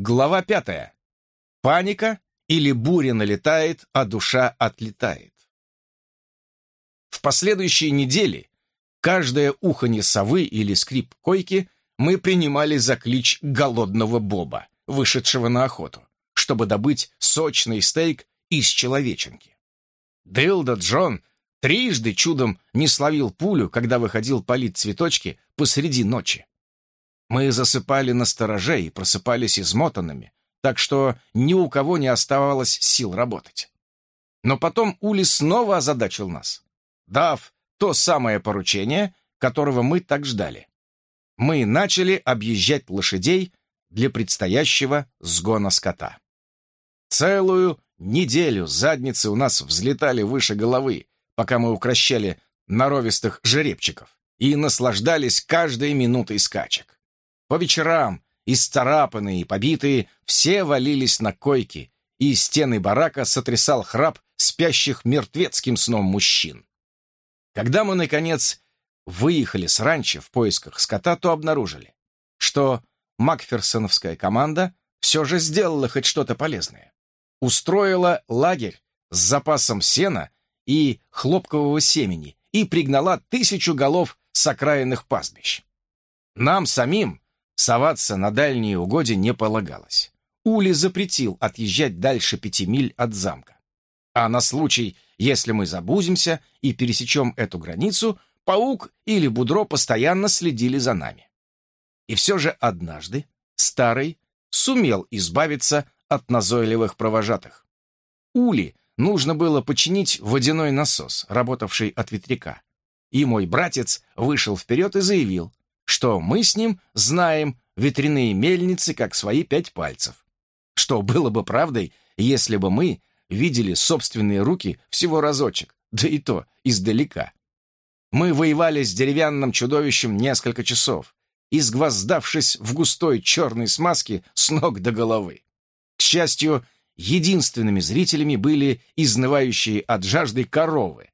Глава пятая. Паника или буря налетает, а душа отлетает. В последующие недели каждое уханье совы или скрип койки мы принимали за клич голодного Боба, вышедшего на охоту, чтобы добыть сочный стейк из человеченки. Дилда Джон трижды чудом не словил пулю, когда выходил полить цветочки посреди ночи. Мы засыпали на стороже и просыпались измотанными, так что ни у кого не оставалось сил работать. Но потом Ули снова озадачил нас, дав то самое поручение, которого мы так ждали. Мы начали объезжать лошадей для предстоящего сгона скота. Целую неделю задницы у нас взлетали выше головы, пока мы укращали норовистых жеребчиков и наслаждались каждой минутой скачек. По вечерам, исцарапанные и побитые, все валились на койки, и стены барака сотрясал храп спящих мертвецким сном мужчин. Когда мы, наконец, выехали с ранчо в поисках скота, то обнаружили, что Макферсоновская команда все же сделала хоть что-то полезное. Устроила лагерь с запасом сена и хлопкового семени и пригнала тысячу голов с окраинных пастбищ. Нам самим Соваться на дальние угодья не полагалось. Ули запретил отъезжать дальше пяти миль от замка. А на случай, если мы забузимся и пересечем эту границу, паук или будро постоянно следили за нами. И все же однажды старый сумел избавиться от назойливых провожатых. Ули нужно было починить водяной насос, работавший от ветряка. И мой братец вышел вперед и заявил, что мы с ним знаем ветряные мельницы как свои пять пальцев. Что было бы правдой, если бы мы видели собственные руки всего разочек, да и то издалека. Мы воевали с деревянным чудовищем несколько часов, изгвоздавшись в густой черной смазке с ног до головы. К счастью, единственными зрителями были изнывающие от жажды коровы,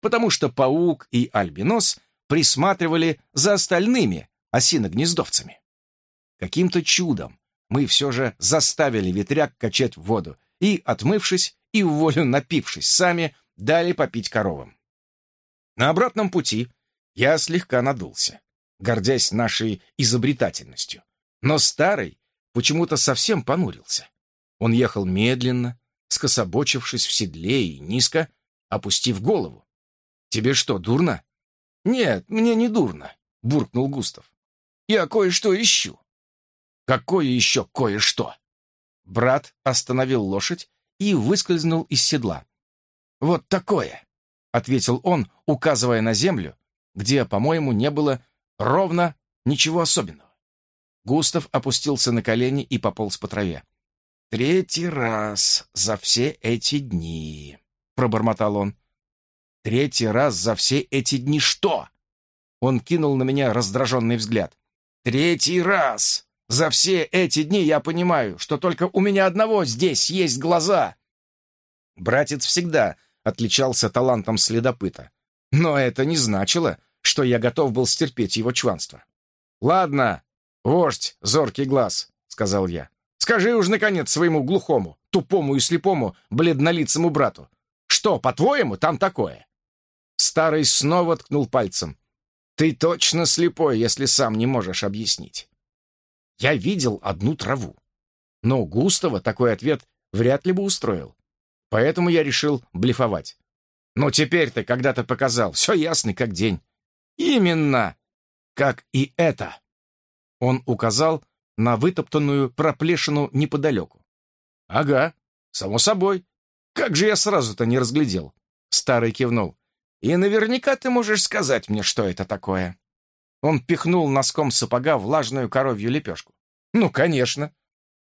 потому что паук и альбинос присматривали за остальными осиногнездовцами. Каким-то чудом мы все же заставили ветряк качать в воду и, отмывшись и в напившись сами, дали попить коровам. На обратном пути я слегка надулся, гордясь нашей изобретательностью. Но старый почему-то совсем понурился. Он ехал медленно, скособочившись в седле и низко, опустив голову. «Тебе что, дурно?» «Нет, мне не дурно», — буркнул Густав. «Я кое-что ищу». «Какое еще кое-что?» Брат остановил лошадь и выскользнул из седла. «Вот такое», — ответил он, указывая на землю, где, по-моему, не было ровно ничего особенного. Густав опустился на колени и пополз по траве. «Третий раз за все эти дни», — пробормотал он. Третий раз за все эти дни что? Он кинул на меня раздраженный взгляд. Третий раз за все эти дни я понимаю, что только у меня одного здесь есть глаза. Братец всегда отличался талантом следопыта. Но это не значило, что я готов был стерпеть его чванство. «Ладно, вождь, зоркий глаз», — сказал я. «Скажи уж, наконец, своему глухому, тупому и слепому, бледнолицему брату, что, по-твоему, там такое?» Старый снова ткнул пальцем. «Ты точно слепой, если сам не можешь объяснить». Я видел одну траву. Но Густава такой ответ вряд ли бы устроил. Поэтому я решил блефовать. «Ну теперь ты когда-то показал, все ясно, как день». «Именно! Как и это!» Он указал на вытоптанную проплешину неподалеку. «Ага, само собой. Как же я сразу-то не разглядел?» Старый кивнул. И наверняка ты можешь сказать мне, что это такое». Он пихнул носком сапога влажную коровью лепешку. «Ну, конечно».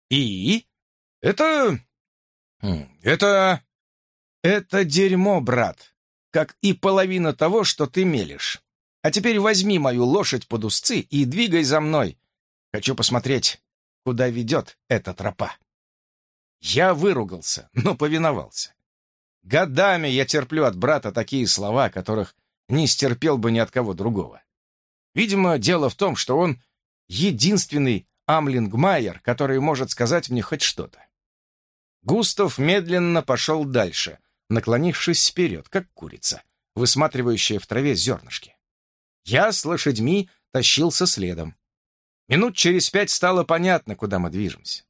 «И? Это... это... это дерьмо, брат, как и половина того, что ты мелешь. А теперь возьми мою лошадь под узцы и двигай за мной. Хочу посмотреть, куда ведет эта тропа». Я выругался, но повиновался. Годами я терплю от брата такие слова, которых не стерпел бы ни от кого другого. Видимо, дело в том, что он единственный Амлингмайер, который может сказать мне хоть что-то. Густав медленно пошел дальше, наклонившись вперед, как курица, высматривающая в траве зернышки. Я с лошадьми тащился следом. Минут через пять стало понятно, куда мы движемся.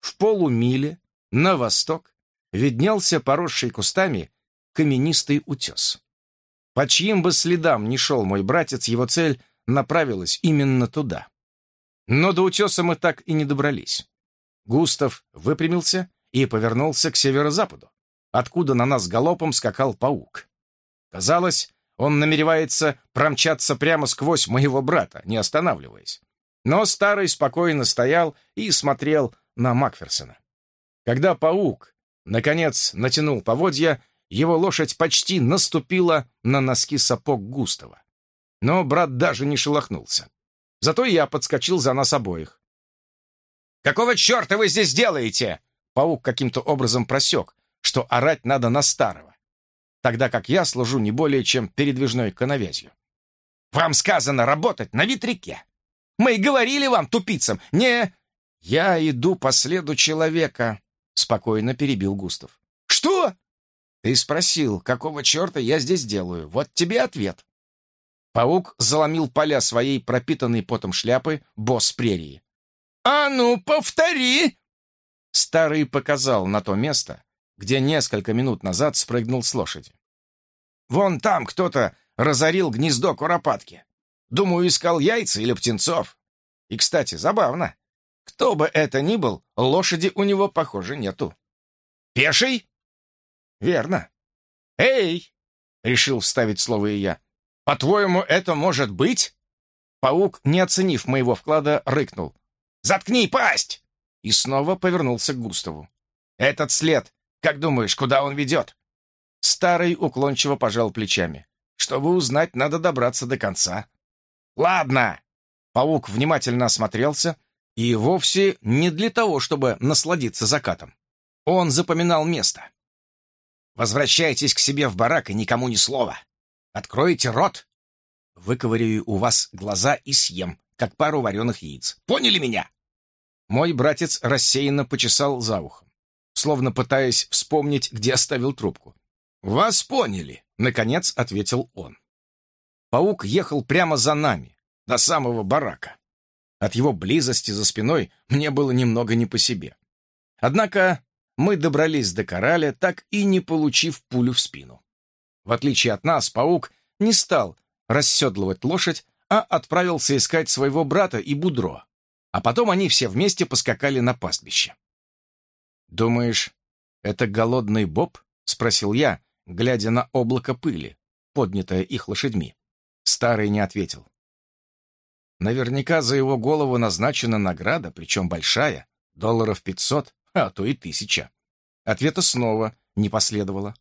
В полумиле на восток виднелся поросший кустами каменистый утес. По чьим бы следам ни шел мой братец, его цель направилась именно туда. Но до утеса мы так и не добрались. Густав выпрямился и повернулся к северо-западу, откуда на нас галопом скакал паук. Казалось, он намеревается промчаться прямо сквозь моего брата, не останавливаясь. Но старый спокойно стоял и смотрел на Макферсона. Когда паук, наконец, натянул поводья, его лошадь почти наступила на носки сапог Густава. Но брат даже не шелохнулся. Зато я подскочил за нас обоих. «Какого черта вы здесь делаете?» Паук каким-то образом просек, что орать надо на старого, тогда как я служу не более чем передвижной коновязью. «Вам сказано работать на ветряке! Мы и говорили вам, тупицам, не...» «Я иду по следу человека», — спокойно перебил Густав. «Что?» «Ты спросил, какого черта я здесь делаю. Вот тебе ответ». Паук заломил поля своей пропитанной потом шляпы босс прерии. «А ну, повтори!» Старый показал на то место, где несколько минут назад спрыгнул с лошади. «Вон там кто-то разорил гнездо куропатки. Думаю, искал яйца или птенцов. И, кстати, забавно. Кто бы это ни был, лошади у него, похоже, нету. Пеший? Верно. Эй! Решил вставить слово и я. По-твоему, это может быть? Паук, не оценив моего вклада, рыкнул. «Заткни пасть!» И снова повернулся к Густаву. «Этот след, как думаешь, куда он ведет?» Старый уклончиво пожал плечами. «Чтобы узнать, надо добраться до конца». «Ладно!» Паук внимательно осмотрелся, и вовсе не для того, чтобы насладиться закатом. Он запоминал место. «Возвращайтесь к себе в барак и никому ни слова. Откройте рот. Выковыряю у вас глаза и съем, как пару вареных яиц. Поняли меня?» Мой братец рассеянно почесал за ухом, словно пытаясь вспомнить, где оставил трубку. «Вас поняли», — наконец ответил он. Паук ехал прямо за нами, до самого барака. От его близости за спиной мне было немного не по себе. Однако мы добрались до кораля, так и не получив пулю в спину. В отличие от нас, паук не стал расседлывать лошадь, а отправился искать своего брата и Будро. А потом они все вместе поскакали на пастбище. «Думаешь, это голодный Боб?» — спросил я, глядя на облако пыли, поднятое их лошадьми. Старый не ответил. Наверняка за его голову назначена награда, причем большая, долларов пятьсот, а то и тысяча. Ответа снова не последовало.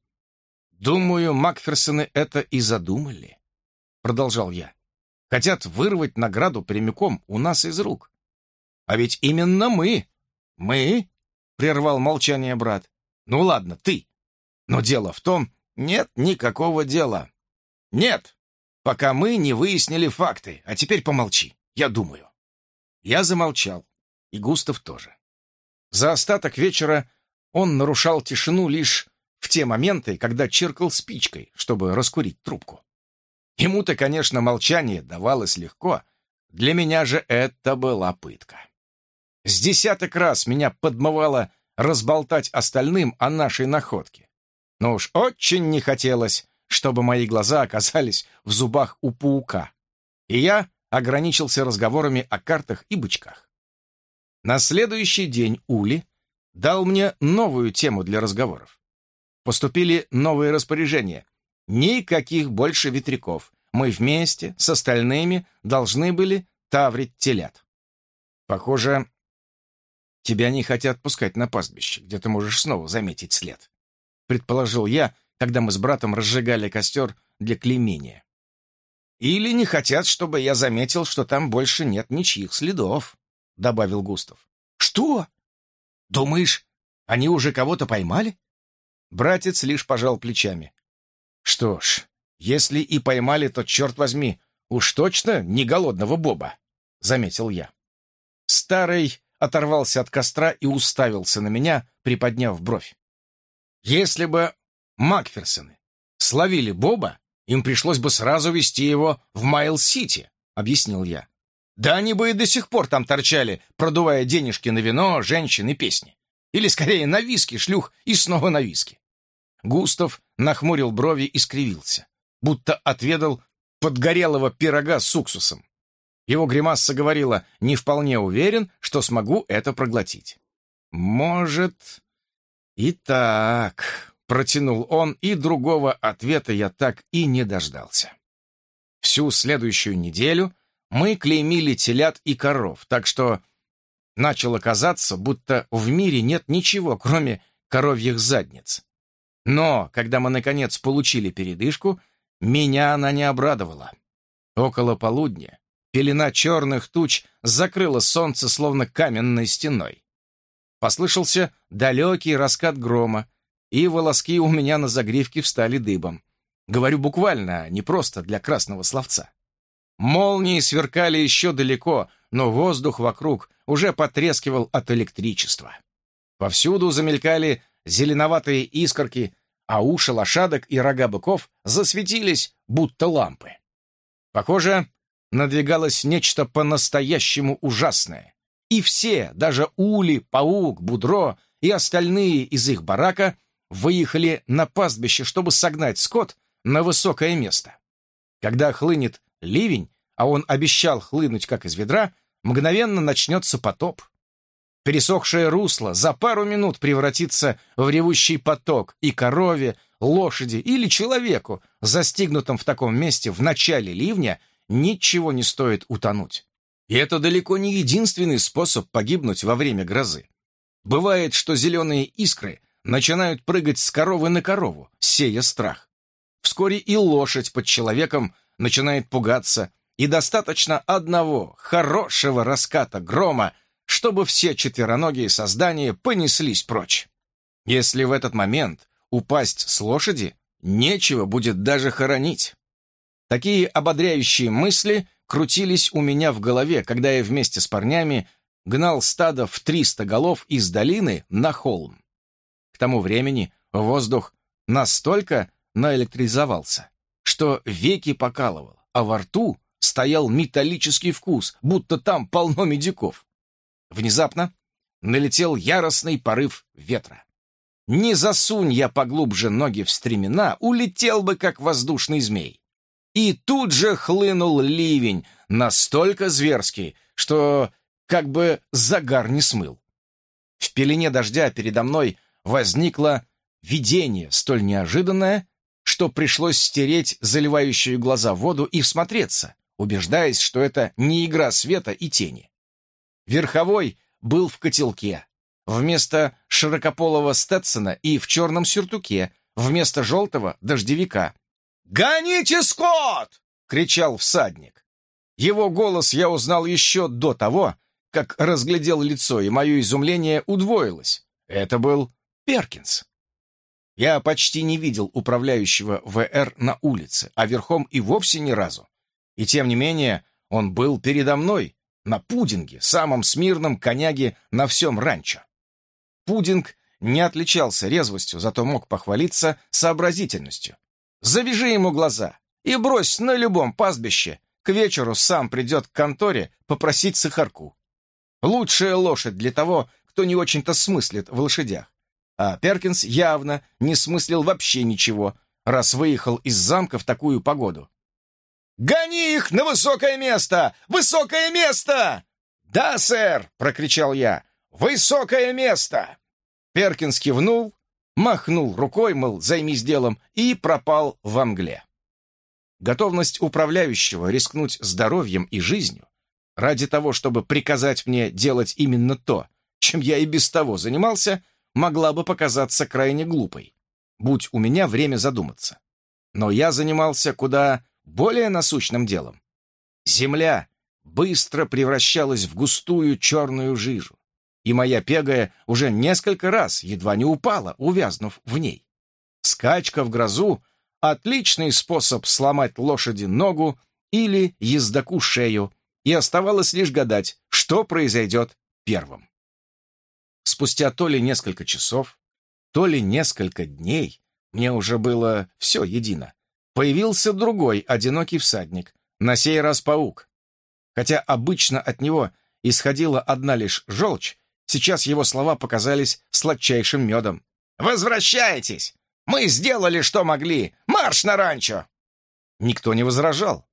«Думаю, Макферсоны это и задумали», — продолжал я. «Хотят вырвать награду прямиком у нас из рук. А ведь именно мы, мы, — прервал молчание брат. Ну ладно, ты. Но дело в том, нет никакого дела. Нет, пока мы не выяснили факты. А теперь помолчи, я думаю. Я замолчал, и Густав тоже. За остаток вечера он нарушал тишину лишь в те моменты, когда чиркал спичкой, чтобы раскурить трубку. Ему-то, конечно, молчание давалось легко, для меня же это была пытка. С десяток раз меня подмывало разболтать остальным о нашей находке. Но уж очень не хотелось, чтобы мои глаза оказались в зубах у паука, и я ограничился разговорами о картах и бычках. На следующий день Ули дал мне новую тему для разговоров. Поступили новые распоряжения. Никаких больше ветряков. Мы вместе с остальными должны были таврить телят. Похоже, тебя не хотят пускать на пастбище, где ты можешь снова заметить след. Предположил я, когда мы с братом разжигали костер для клеймения. «Или не хотят, чтобы я заметил, что там больше нет ничьих следов», — добавил Густав. «Что? Думаешь, они уже кого-то поймали?» Братец лишь пожал плечами. «Что ж, если и поймали, то, черт возьми, уж точно не голодного Боба», — заметил я. Старый оторвался от костра и уставился на меня, приподняв бровь. Если бы Макферсоны словили Боба, им пришлось бы сразу вести его в Майл-Сити, объяснил я. Да они бы и до сих пор там торчали, продувая денежки на вино, женщин и песни. Или, скорее, на виски, шлюх и снова на виски. Густав нахмурил брови и скривился, будто отведал подгорелого пирога с уксусом. Его гримасса говорила, не вполне уверен, что смогу это проглотить. «Может, и так», — протянул он, и другого ответа я так и не дождался. Всю следующую неделю мы клеймили телят и коров, так что начало казаться, будто в мире нет ничего, кроме коровьих задниц. Но, когда мы, наконец, получили передышку, меня она не обрадовала. Около полудня пелена черных туч закрыла солнце словно каменной стеной. Послышался далекий раскат грома, и волоски у меня на загривке встали дыбом. Говорю буквально, а не просто для красного словца. Молнии сверкали еще далеко, но воздух вокруг уже потрескивал от электричества. Повсюду замелькали зеленоватые искорки, а уши лошадок и рога быков засветились, будто лампы. Похоже, надвигалось нечто по-настоящему ужасное. И все, даже Ули, Паук, Будро и остальные из их барака выехали на пастбище, чтобы согнать скот на высокое место. Когда хлынет ливень, а он обещал хлынуть как из ведра, мгновенно начнется потоп. Пересохшее русло за пару минут превратится в ревущий поток, и корове, лошади или человеку, застигнутом в таком месте в начале ливня, ничего не стоит утонуть. И это далеко не единственный способ погибнуть во время грозы. Бывает, что зеленые искры начинают прыгать с коровы на корову, сея страх. Вскоре и лошадь под человеком начинает пугаться, и достаточно одного хорошего раската грома, чтобы все четвероногие создания понеслись прочь. Если в этот момент упасть с лошади, нечего будет даже хоронить. Такие ободряющие мысли крутились у меня в голове, когда я вместе с парнями гнал стадо в 300 голов из долины на холм. К тому времени воздух настолько наэлектризовался, что веки покалывал, а во рту стоял металлический вкус, будто там полно медиков. Внезапно налетел яростный порыв ветра. Не засунь я поглубже ноги в стремена, улетел бы, как воздушный змей. И тут же хлынул ливень, настолько зверский, что как бы загар не смыл. В пелене дождя передо мной возникло видение, столь неожиданное, что пришлось стереть заливающую глаза воду и всмотреться, убеждаясь, что это не игра света и тени. Верховой был в котелке, вместо широкополого Стетсона и в черном сюртуке, вместо желтого дождевика. «Гоните скот!» — кричал всадник. Его голос я узнал еще до того, как разглядел лицо, и мое изумление удвоилось. Это был Перкинс. Я почти не видел управляющего ВР на улице, а верхом и вовсе ни разу. И тем не менее, он был передо мной, на пудинге, самом смирном коняге на всем ранчо. Пудинг не отличался резвостью, зато мог похвалиться сообразительностью. Завяжи ему глаза и брось на любом пастбище. К вечеру сам придет к конторе попросить сахарку. Лучшая лошадь для того, кто не очень-то смыслит в лошадях. А Перкинс явно не смыслил вообще ничего, раз выехал из замка в такую погоду. «Гони их на высокое место! Высокое место!» «Да, сэр!» — прокричал я. «Высокое место!» Перкинс кивнул, махнул рукой, мол, займись делом, и пропал в мгле. Готовность управляющего рискнуть здоровьем и жизнью ради того, чтобы приказать мне делать именно то, чем я и без того занимался, могла бы показаться крайне глупой. Будь у меня время задуматься. Но я занимался куда более насущным делом. Земля быстро превращалась в густую черную жижу, и моя пегая уже несколько раз едва не упала, увязнув в ней. Скачка в грозу — отличный способ сломать лошади ногу или ездаку шею, и оставалось лишь гадать, что произойдет первым. Спустя то ли несколько часов, то ли несколько дней, мне уже было все едино, появился другой одинокий всадник, на сей раз паук. Хотя обычно от него исходила одна лишь желчь, сейчас его слова показались сладчайшим медом. «Возвращайтесь! Мы сделали, что могли! Марш на ранчо!» Никто не возражал.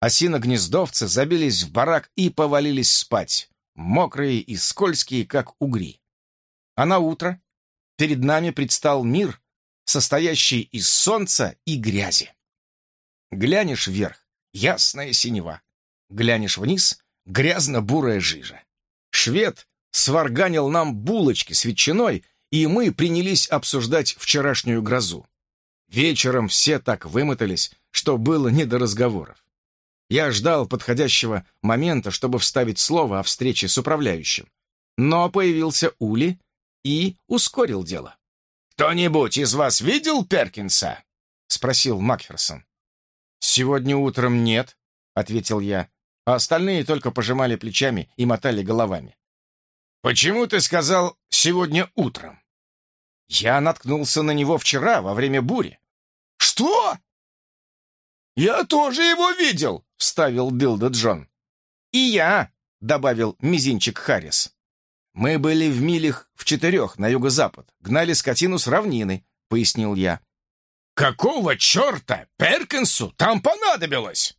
Осино-гнездовцы забились в барак и повалились спать, мокрые и скользкие, как угри. А на утро перед нами предстал мир, состоящий из солнца и грязи. Глянешь вверх — ясная синева. Глянешь вниз — грязно-бурая жижа. Швед сварганил нам булочки с ветчиной, и мы принялись обсуждать вчерашнюю грозу. Вечером все так вымотались, что было не до разговоров. Я ждал подходящего момента, чтобы вставить слово о встрече с управляющим. Но появился Ули и ускорил дело. «Кто-нибудь из вас видел Перкинса?» — спросил Макферсон. «Сегодня утром нет», — ответил я, а остальные только пожимали плечами и мотали головами. «Почему ты сказал «сегодня утром»?» «Я наткнулся на него вчера, во время бури». «Что?» «Я тоже его видел», — вставил Дилда Джон. «И я», — добавил мизинчик Харрис. «Мы были в милях в четырех на юго-запад, гнали скотину с равнины», — пояснил я. «Какого черта Перкинсу там понадобилось?»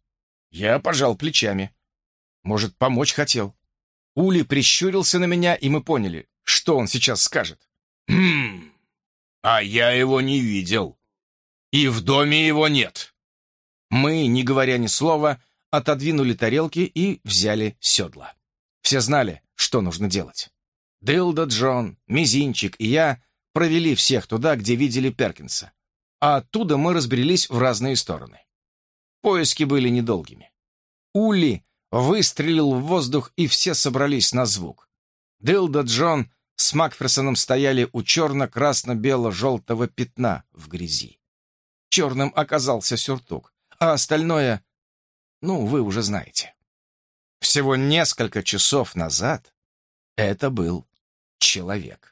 Я пожал плечами. Может, помочь хотел. Ули прищурился на меня, и мы поняли, что он сейчас скажет. «Хм, а я его не видел. И в доме его нет». Мы, не говоря ни слова, отодвинули тарелки и взяли седла. Все знали, что нужно делать. Дилда Джон, Мизинчик и я провели всех туда, где видели Перкинса. А оттуда мы разбрелись в разные стороны. Поиски были недолгими. Улли выстрелил в воздух, и все собрались на звук. Дилда Джон с Макферсоном стояли у черно-красно-бело-желтого пятна в грязи. Черным оказался сюртук а остальное, ну, вы уже знаете. Всего несколько часов назад это был человек.